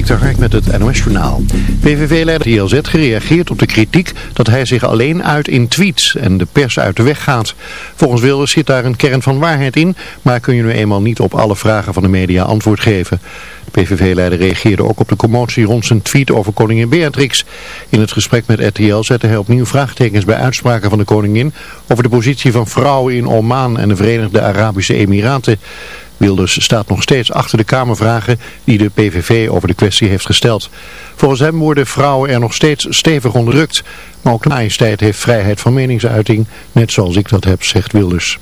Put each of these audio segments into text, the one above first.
Dikter Hark met het NOS Journaal. PVV-leider ILZ gereageerd op de kritiek dat hij zich alleen uit in tweets en de pers uit de weg gaat. Volgens Wilders zit daar een kern van waarheid in, maar kun je nu eenmaal niet op alle vragen van de media antwoord geven. De PVV-leider reageerde ook op de commotie rond zijn tweet over koningin Beatrix. In het gesprek met RTL zette hij opnieuw vraagtekens bij uitspraken van de koningin over de positie van vrouwen in Oman en de Verenigde Arabische Emiraten. Wilders staat nog steeds achter de Kamervragen die de PVV over de kwestie heeft gesteld. Volgens hem worden vrouwen er nog steeds stevig onderdrukt. Maar ook de majesteit heeft vrijheid van meningsuiting, net zoals ik dat heb, zegt Wilders.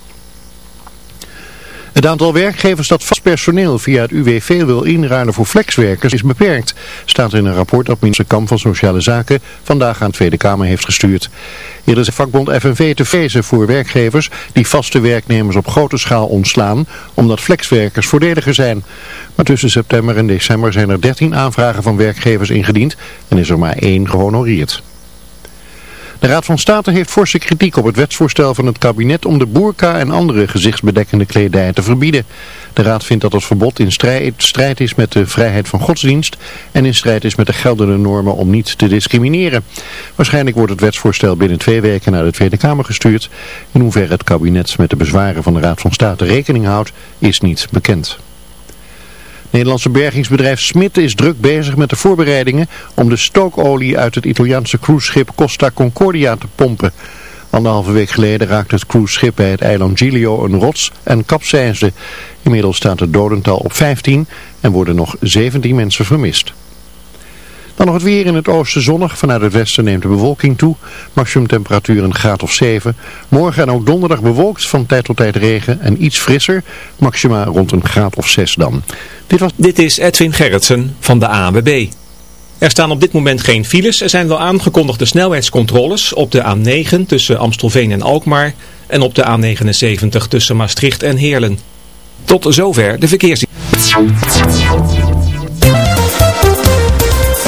Het aantal werkgevers dat vast personeel via het UWV wil inruilen voor flexwerkers is beperkt, staat in een rapport dat minister Kamp van Sociale Zaken vandaag aan de Tweede Kamer heeft gestuurd. Eerder is vakbond FNV te vrezen voor werkgevers die vaste werknemers op grote schaal ontslaan, omdat flexwerkers voordeliger zijn. Maar tussen september en december zijn er 13 aanvragen van werkgevers ingediend en is er maar één gehonoreerd. De Raad van State heeft forse kritiek op het wetsvoorstel van het kabinet om de boerka en andere gezichtsbedekkende kledij te verbieden. De Raad vindt dat het verbod in strijd, strijd is met de vrijheid van godsdienst en in strijd is met de geldende normen om niet te discrimineren. Waarschijnlijk wordt het wetsvoorstel binnen twee weken naar de Tweede Kamer gestuurd. In hoeverre het kabinet met de bezwaren van de Raad van State rekening houdt, is niet bekend. Nederlandse bergingsbedrijf Smit is druk bezig met de voorbereidingen om de stookolie uit het Italiaanse cruiseschip Costa Concordia te pompen. Anderhalve week geleden raakte het cruiseschip bij het eiland Giglio een rots en capsijsde. Inmiddels staat het dodental op 15 en worden nog 17 mensen vermist. Dan nog het weer in het oosten zonnig. Vanuit het westen neemt de bewolking toe. Maximum temperatuur een graad of 7. Morgen en ook donderdag bewolkt. Van tijd tot tijd regen en iets frisser. Maxima rond een graad of 6 dan. Dit, was... dit is Edwin Gerritsen van de ANWB. Er staan op dit moment geen files. Er zijn wel aangekondigde snelheidscontroles op de A9 tussen Amstelveen en Alkmaar. En op de A79 tussen Maastricht en Heerlen. Tot zover de verkeers.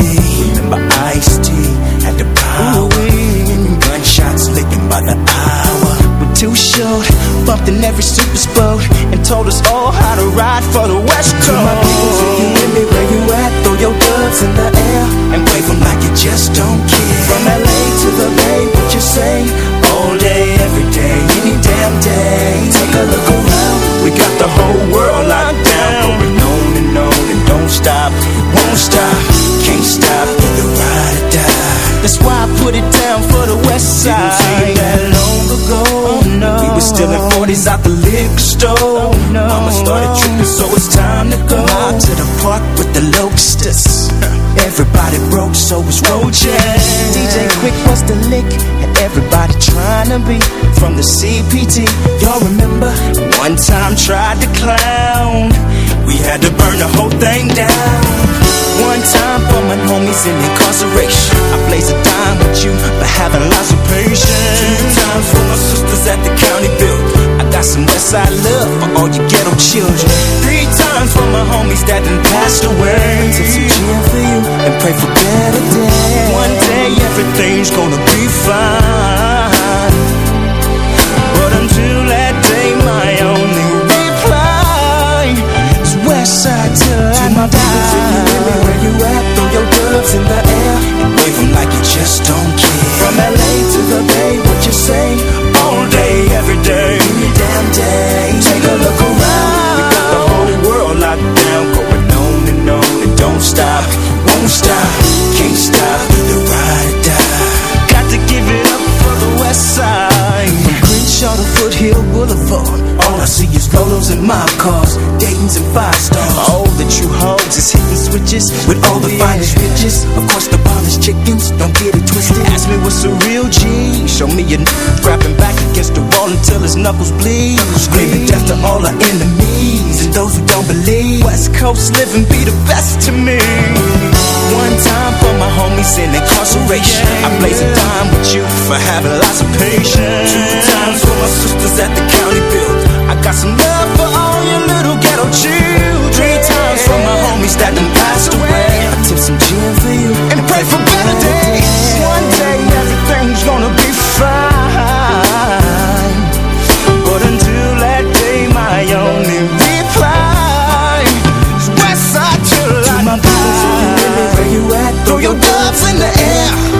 Remember Ice T had the power. And gunshots licking by the hour. We're too short, bumped in every super and told us all how to ride for the West Coast. To my people, if you with me where you at, throw your gloves in the air and wave like you just don't care. From LA to the Bay, what you say? All day, every day, any damn day. Take a look around, we got the whole world locked don't stop, won't stop, can't stop, the ride or die. That's why I put it down for the West Side. Didn't seem that long ago. Oh, no. We were still in 40s out the liquor store. Oh, no. Mama started tripping, so it's time to go. Out to the park with the locusts. Everybody broke, so it's roaches. DJ Quik was the lick, and everybody trying to be from the CPT. Y'all remember? One time tried to clown. We had to burn the whole thing down. One time for my homies in incarceration. I blaze a dime with you for having lots of patience. Two times for my sisters at the county build. I got some Westside love for all you ghetto children. Three times for my homies that done passed away. Tip some gin for you and pray for better days. One day everything's gonna be fine. Five stars. All the true hoes is hitting switches with all the finest bitches. Of course, the finest chickens, don't get it twisted. Ask me what's a real G. Show me a grabbing back against the wall until his knuckles bleed. Screaming death to all our enemies and those who don't believe. West Coast living be the best to me. One time for my homies in incarceration. I blaze a dime with you for having lots of patience. Two times for my sisters at the county build. I got some love for all your little ghetto children. Three times for my homies that done passed away. I tip some gin for you and pray for better days. One day everything's gonna be fine. But until that day, my only reply is Westside till I my die. Where you at? Throw your gloves in the air.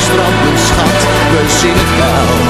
strand, schat, we zien het wel.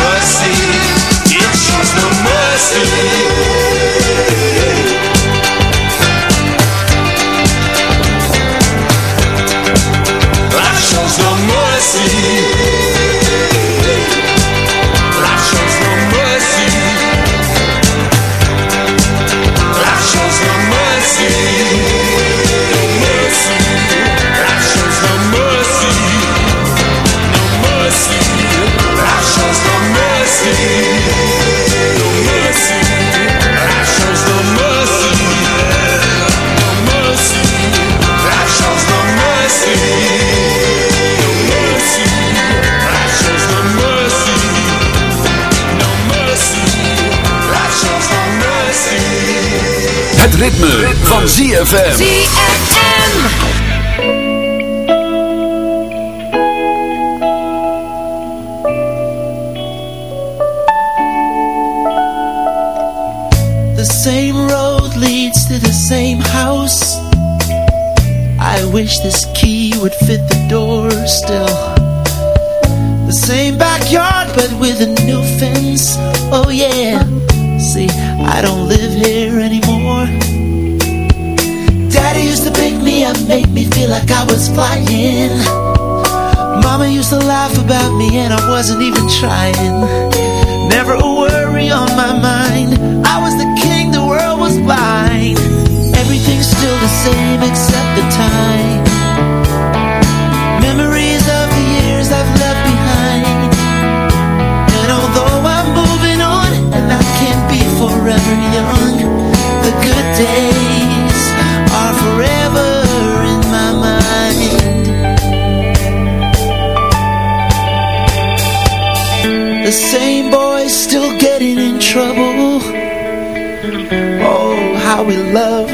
ZFM. ZFM.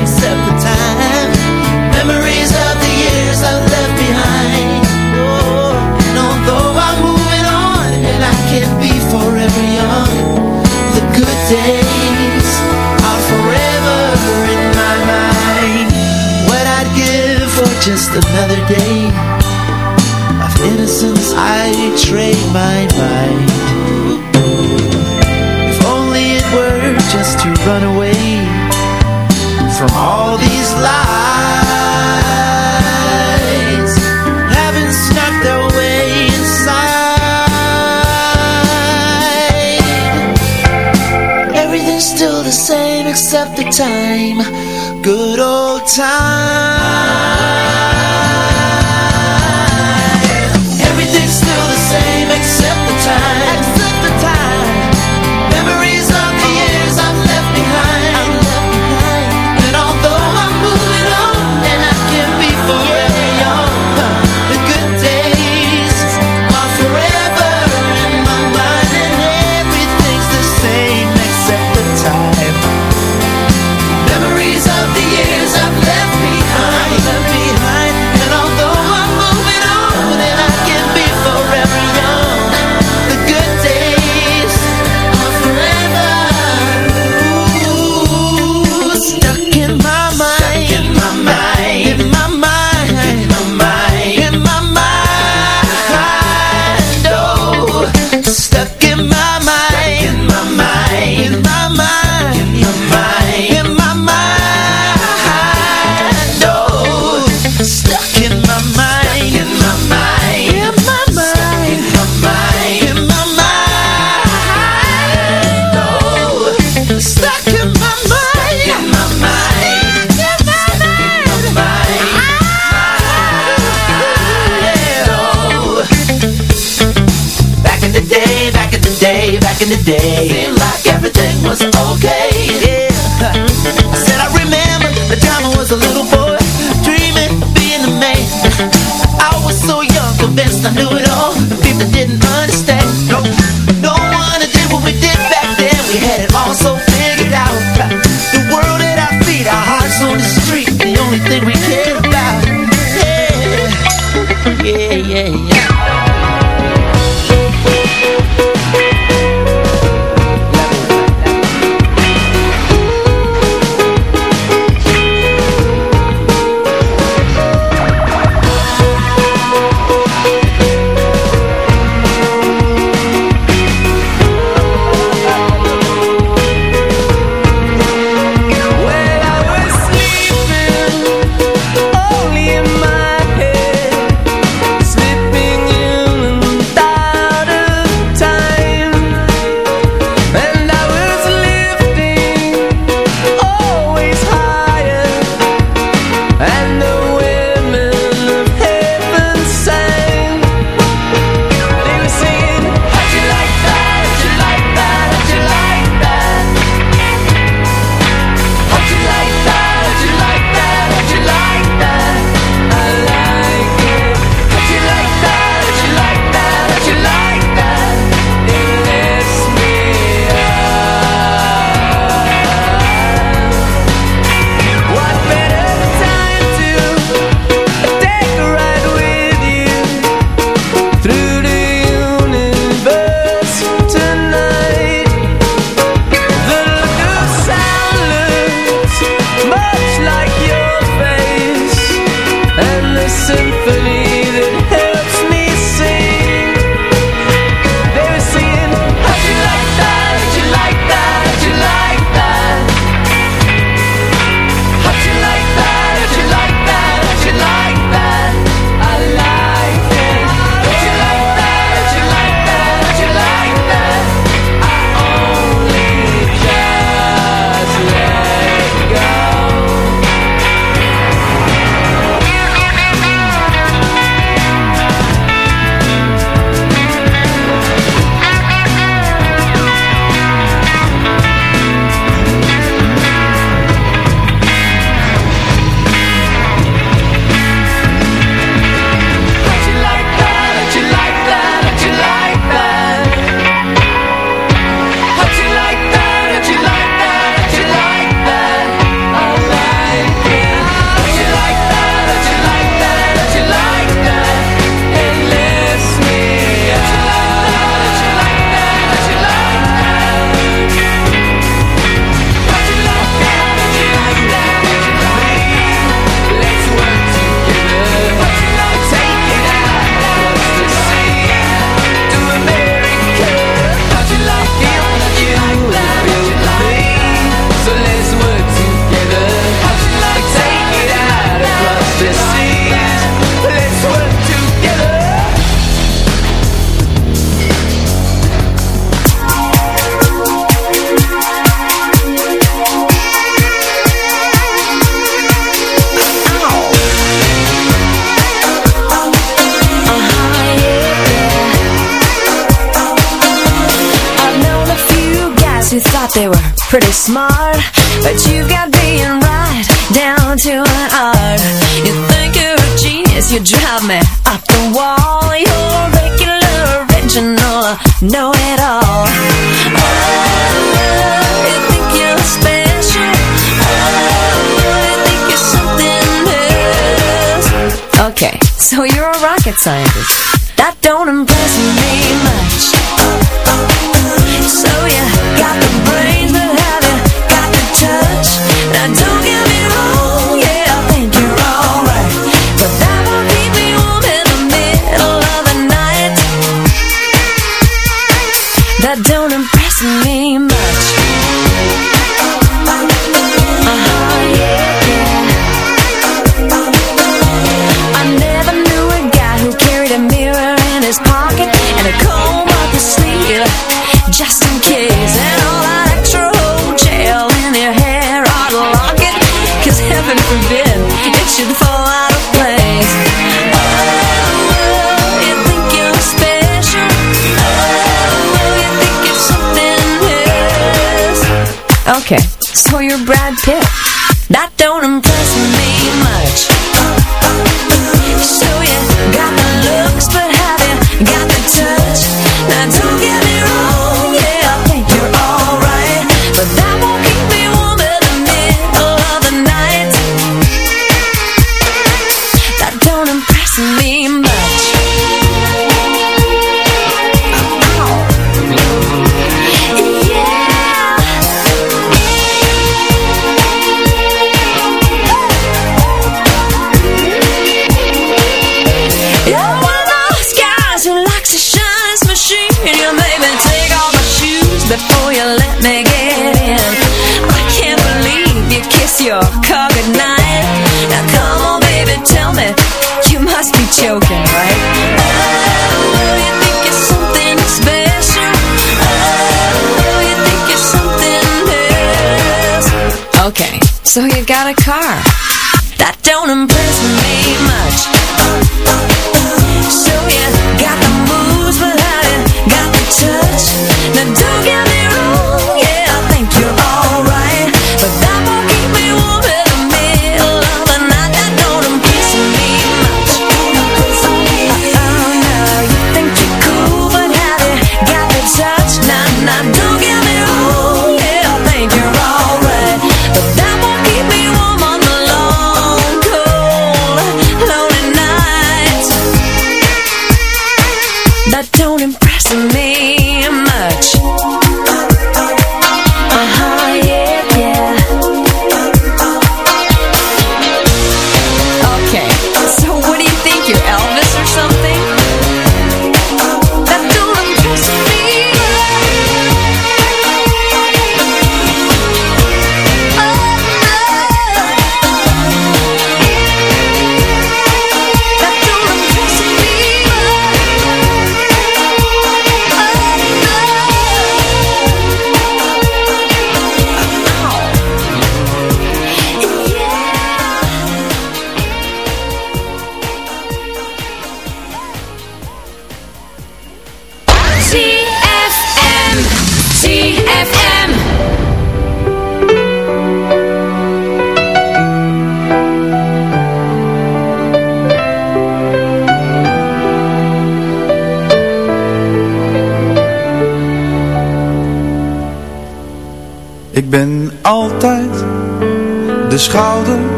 except the time. Memories of the years I've left behind. Oh, and although I'm moving on and I can't be forever young, the good days are forever in my mind. What I'd give for just another day of innocence, I trade my. If only it were just to run away from all these lies having snuck their way inside. Everything's still the same except the time, good old time. Everything's still the same except the time, in the day.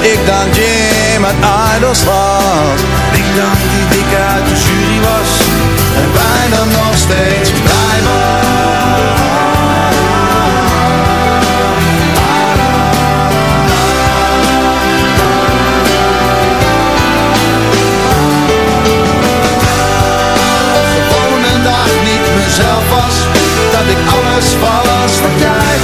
ik dan Jim uit Idols was. Ik dan die dikke uit de jury was. En bijna nog steeds blij niet mezelf was. Dat ik alles was wat jij